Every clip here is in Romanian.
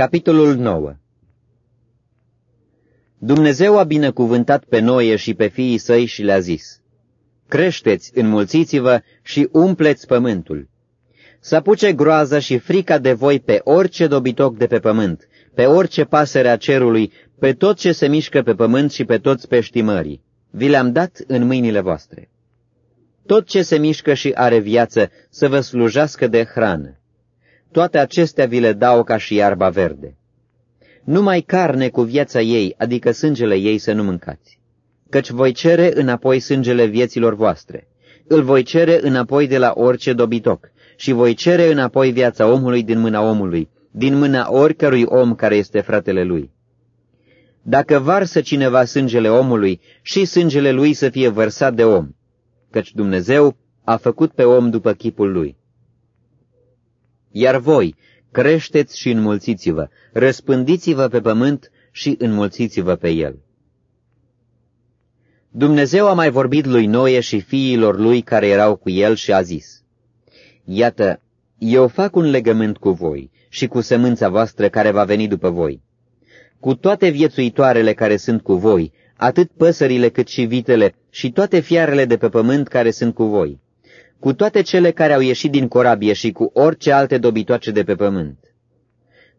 Capitolul 9 Dumnezeu a binecuvântat pe Noe și pe fiii săi și le-a zis, Creșteți, înmulțiți-vă și umpleți pământul. Să apuce groaza și frica de voi pe orice dobitoc de pe pământ, pe orice pasăre a cerului, pe tot ce se mișcă pe pământ și pe toți peștii mării. Vi le-am dat în mâinile voastre. Tot ce se mișcă și are viață să vă slujească de hrană toate acestea vi le dau ca și iarba verde. Numai carne cu viața ei, adică sângele ei, să nu mâncați. Căci voi cere înapoi sângele vieților voastre. Îl voi cere înapoi de la orice dobitoc și voi cere înapoi viața omului din mâna omului, din mâna oricărui om care este fratele lui. Dacă varsă cineva sângele omului, și sângele lui să fie vărsat de om, căci Dumnezeu a făcut pe om după chipul lui. Iar voi, creșteți și înmulțiți-vă, răspândiți-vă pe pământ și înmulțiți-vă pe el. Dumnezeu a mai vorbit lui Noe și fiilor lui care erau cu el și a zis, Iată, eu fac un legământ cu voi și cu semânța voastră care va veni după voi. Cu toate viețuitoarele care sunt cu voi, atât păsările cât și vitele și toate fiarele de pe pământ care sunt cu voi cu toate cele care au ieșit din corabie și cu orice alte dobitoace de pe pământ.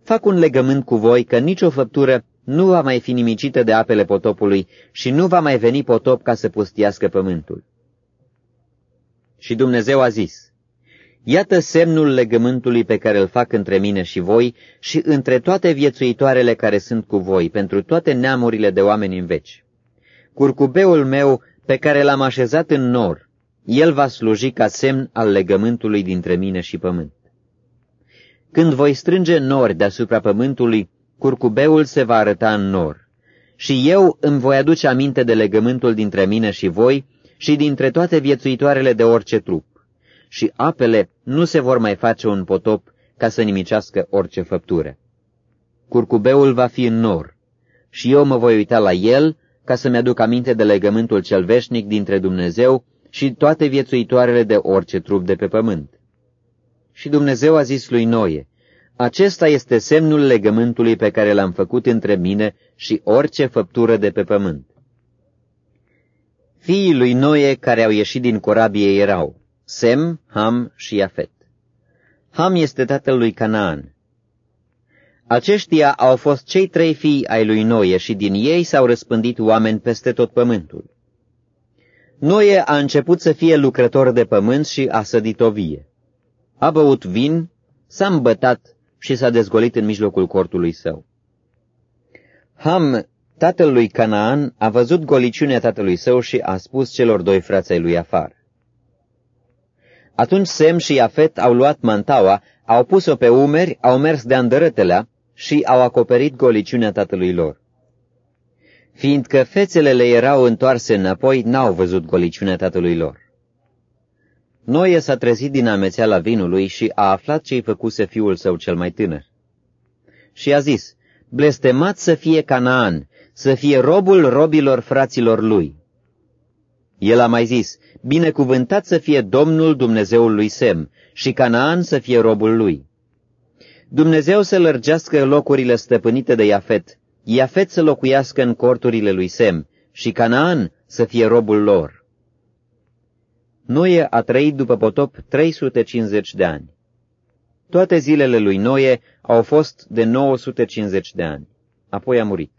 Fac un legământ cu voi că nicio făptură nu va mai fi nimicită de apele potopului și nu va mai veni potop ca să pustiască pământul. Și Dumnezeu a zis, Iată semnul legământului pe care îl fac între mine și voi și între toate viețuitoarele care sunt cu voi, pentru toate neamurile de oameni în veci. Curcubeul meu pe care l-am așezat în nor, el va sluji ca semn al legământului dintre mine și pământ. Când voi strânge nori deasupra pământului, curcubeul se va arăta în nor. Și eu îmi voi aduce aminte de legământul dintre mine și voi și dintre toate viețuitoarele de orice trup. Și apele nu se vor mai face un potop ca să nimicească orice făptură. Curcubeul va fi în nor și eu mă voi uita la el ca să-mi aduc aminte de legământul cel veșnic dintre Dumnezeu și toate viețuitoarele de orice trup de pe pământ. Și Dumnezeu a zis lui Noe, acesta este semnul legământului pe care l-am făcut între mine și orice făptură de pe pământ. Fiii lui Noe care au ieșit din corabie erau Sem, Ham și Iafet. Ham este tatăl lui Canaan. Aceștia au fost cei trei fii ai lui Noe și din ei s-au răspândit oameni peste tot pământul. Noe a început să fie lucrător de pământ și a sădit o vie. A băut vin, s-a îmbătat și s-a dezgolit în mijlocul cortului său. Ham, tatăl lui Canaan, a văzut goliciunea tatălui său și a spus celor doi frații lui afară. Atunci Sem și Afet au luat mantaua, au pus-o pe umeri, au mers de andărătelea și au acoperit goliciunea tatălui lor. Fiindcă fețele le erau întoarse înapoi, n-au văzut goliciunea tatălui lor. Noie s-a trezit din amețeala vinului și a aflat ce-i făcuse fiul său cel mai tânăr. Și a zis, blestemat să fie Canaan, să fie robul robilor fraților lui. El a mai zis, binecuvântat să fie Domnul Dumnezeul lui Sem și Canaan să fie robul lui. Dumnezeu să lărgească locurile stăpânite de Iafet Iafet să locuiască în corturile lui Sem și Canaan să fie robul lor. Noe a trăit după potop 350 de ani. Toate zilele lui Noe au fost de 950 de ani. Apoi a murit.